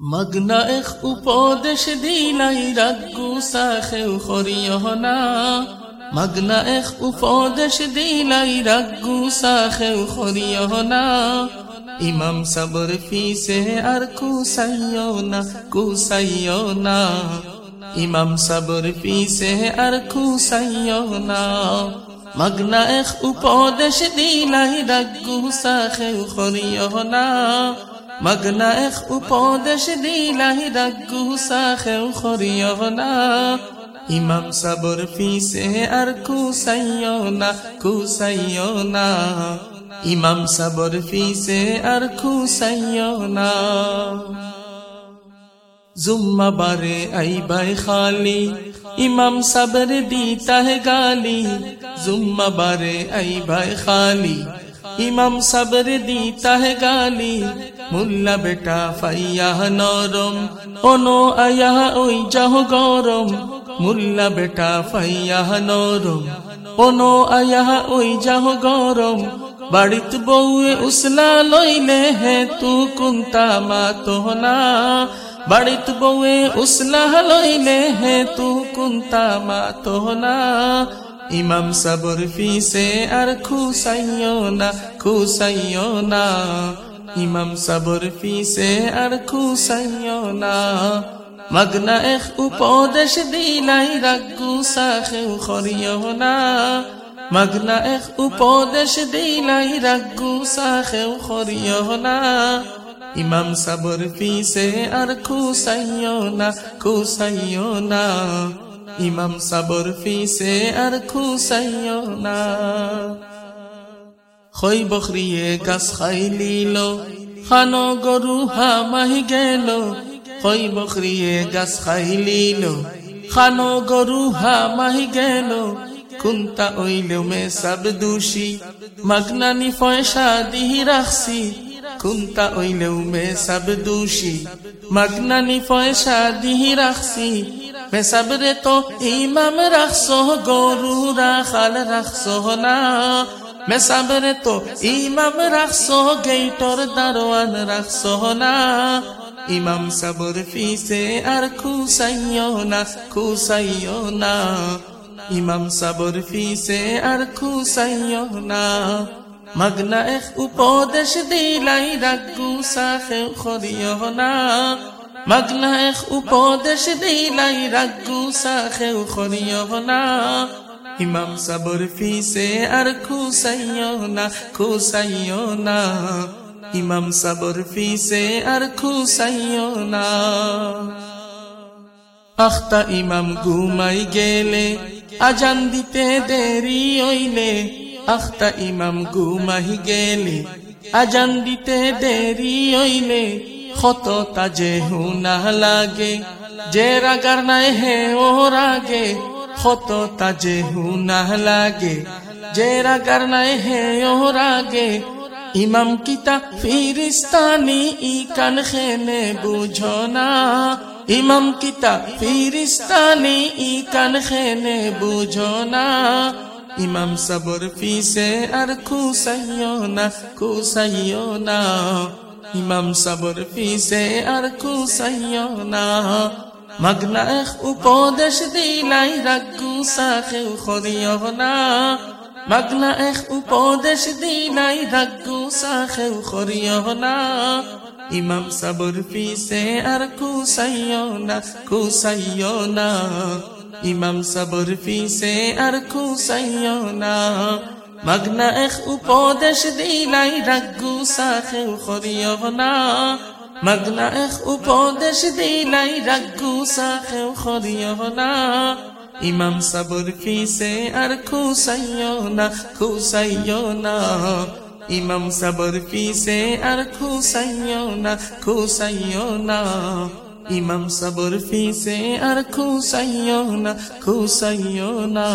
মগ্না এক উপদেশ দিলাই রাগু সাখেও করিও না মগ্না এক উপদেশ দিলাই রাগু সাখেও করিও না ইমাম সবর ফিসে আর কুসাইও না কুসাইও না ইমাম সবর ফিসে আর কুসাইও না মগ্না এক উপদেশ দিলাই রাগু সাখেও করিও না মগ্না এক উপদেশ দিলাই রাগু সাখেও করিও না ইমাম সবর ফিসে আর কুসাইও না কুসাইও না ইমাম সবর ফিসে আর খুসাইও না জুম্মা বারে আইবাই খালি ইমাম সবর দিতা है গালি জুম্মা বারে আইবাই মুল্লা বেটা ফাইয়া নরম ওনো আয়া ওই যাহ গরম। মুল্লা বেটা ফাইয়া নরম ওনো আয়া ওই যাহ গরম। বাড়িত বউয়ে উসলা লইলে হে তু কুন্তা মা তোহনা। বাড়িত বউয়ে উসলা লইলে হে তু কুন্তা মা তোহনা। ইমাম সবর ফিসে আর খুসাইও না খুসাইও না। ইমাম সবর ফিসে আর খুসাইও না। মগ্না এক উপদেশ দিলাই রাগু সাখেও খরিও না। মগ্না এক উপদেশ দিলাই রাগু সাখেও খরিও না। ইমাম সবর ফিসে আর খুসাইও না খুসাইও না। ইমাম সবর ফিসে আর খুসাইও না। খই বখরিয়ে গাছ খাইলিল খানো গরু হা মাহি গেল খই বখরিয়ে গাছ খাইলিল খানো গরু হা মাহি গেল কুন্তা ওইলেও মে সব দোষী? মগনানি পয়সা দিহি রাখছি কুন্তা ওইলেও মে সব দোষী? মগনানি পয়সা দিহি রাখছি সবরে তো ইমাম রাখছো গরু রাখাল রাখছো না। মে সবরে তো ইমাম রাখছো গেইটর দারোয়ান রাখছো না। ইমাম সবর ফিসে আর খুসাইও না খুসাইও না। ইমাম সবর ফিসে আর খুসাইও না। মগ্না এক উপদেশ দিলাই, রাগু সাখে খরিও না। এক উপদেশ দিলাই, রাগু সাখে খরিও না। ইমাম সবর ফিসে আর খুসাইও না খুসাইও না। ইমাম সবর ফিসে আর খুসাইও না। আখতা ইমাম ঘুমাই গেলে, আজান দিতে দেরি হইলে, আখতা ইমাম ঘুমাই গেলে, আজান দিতে দেরি হইলে কত তাজে হুনা লাগে, যে রাগার নাই হে ও রাগে কত তাজে হুনা লাগে, যে রাগার নাই হে ও রাগে। ইমাম কিতা ফিরিস্তানি ই কান খেনে বুঝো না? ইমাম কিতা ফিরিস্তানি ই কান খেনে বুঝো না? ইমাম সবর ফিসে আর খুসাইও না খুসাইও না। ইমাম সবর ফিসে আর খুসাইও না। মগ্না উপদেশ দিলাই রাগু সাখেও খরিও না। মগ্না এক উপদেশ দিলাই রাগু সাখেও খরিও না। ইমাম সবর ফিসে আর খুসাইও না খুসাইও না। ইমাম সবর ফিসে আর খুসাইও না। মগ্না এক উপদেশ দিলাই রাগু সাখেও খরিও না মগ্না এক উপদেশ দিলাই রাগু সাখেও খরিও না ইমাম সবর ফিসে আর খুসাইও না খুসাইও না ইমাম সবর ফিসে আর খুসাইও না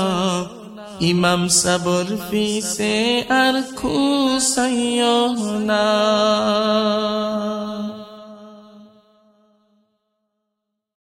ইমাম সবর ফিসে আর খুসাইও না।